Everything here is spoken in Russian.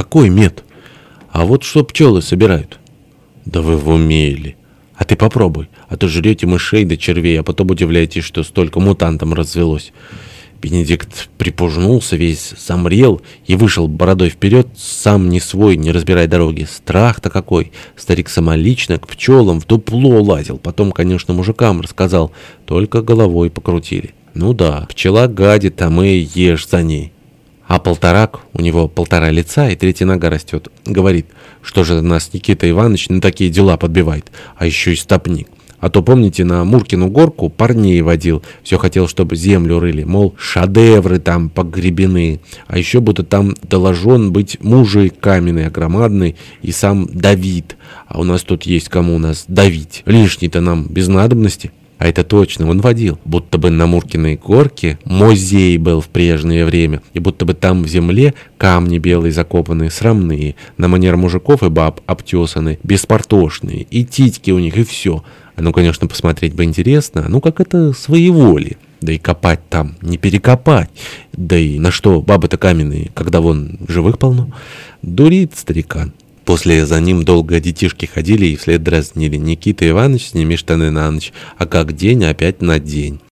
Какой мед? А вот что пчелы собирают. Да вы в уме А ты попробуй. А то жрете мышей до да червей, а потом удивляетесь, что столько мутантом развелось. Бенедикт припужнулся, весь замрел и вышел бородой вперед, сам не свой, не разбирая дороги. Страх-то какой! Старик самолично к пчелам в дупло лазил. Потом, конечно, мужикам рассказал, только головой покрутили. Ну да, пчела гадит, а мы ешь за ней. А полторак, у него полтора лица и третья нога растет, говорит, что же нас Никита Иванович на такие дела подбивает, а еще и стопник. А то, помните, на Муркину горку парней водил. Все хотел, чтобы землю рыли. Мол, шедевры там погребены. А еще будто там доложен быть мужик каменный, огромадный и сам Давид. А у нас тут есть кому у нас давить. Лишний-то нам без надобности. А это точно, он водил. Будто бы на Муркиной горке музей был в прежнее время, и будто бы там в земле камни белые закопанные, срамные, на манер мужиков и баб обтесаны, беспортошные, и титьки у них, и все. Ну, конечно, посмотреть бы интересно, ну, как это своеволие. Да и копать там, не перекопать. Да и на что бабы-то каменные, когда вон живых полно? Дурит старикан. После за ним долго детишки ходили и вслед дразнили. Никита Иванович, сними штаны на ночь, а как день, опять на день.